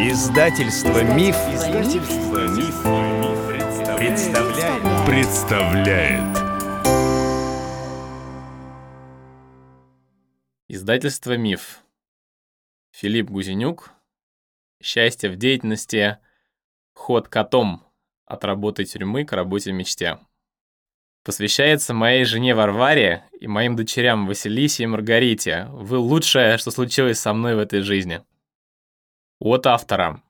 Издательство Миф, Издательство Миф, представляет. представляет. Издательство Миф. Филипп Гузенюк. Счастье в деятельности. Ход котом. От работы тюрьмы к работе мечте. Посвящается моей жене Варваре и моим дочерям Василисе и Маргарите. Вы лучшее, что случилось со мной в этой жизни. От автора.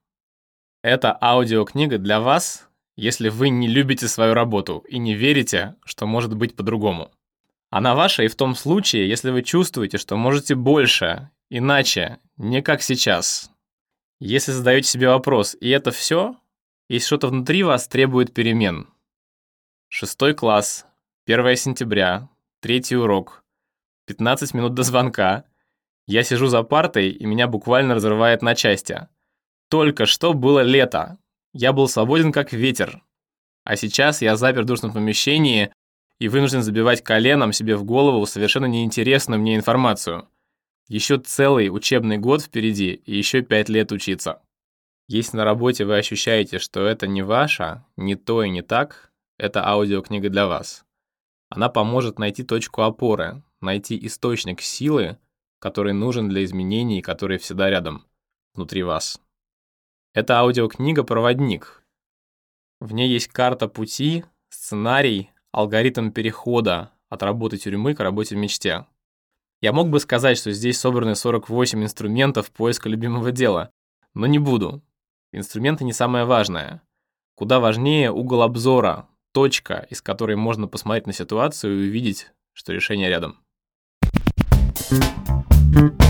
Это аудиокнига для вас, если вы не любите свою работу и не верите, что может быть по-другому. Она ваша и в том случае, если вы чувствуете, что можете больше, иначе, не как сейчас. Если задаете себе вопрос, и это все, если что-то внутри вас требует перемен. Шестой класс, 1 сентября, третий урок, 15 минут до звонка. Я сижу за партой, и меня буквально разрывает на части. Только что было лето. Я был свободен как ветер. А сейчас я запер в душном помещении и вынужден забивать коленом себе в голову совершенно неинтересную мне информацию. Еще целый учебный год впереди и еще пять лет учиться. Если на работе вы ощущаете, что это не ваше, не то и не так, это аудиокнига для вас. Она поможет найти точку опоры, найти источник силы, который нужен для изменений, который всегда рядом, внутри вас. Это аудиокнига-проводник. В ней есть карта пути, сценарий, алгоритм перехода от работы тюрьмы к работе в мечте. Я мог бы сказать, что здесь собраны 48 инструментов поиска любимого дела, но не буду. Инструменты не самое важное. Куда важнее угол обзора, точка, из которой можно посмотреть на ситуацию и увидеть, что решение рядом. thank you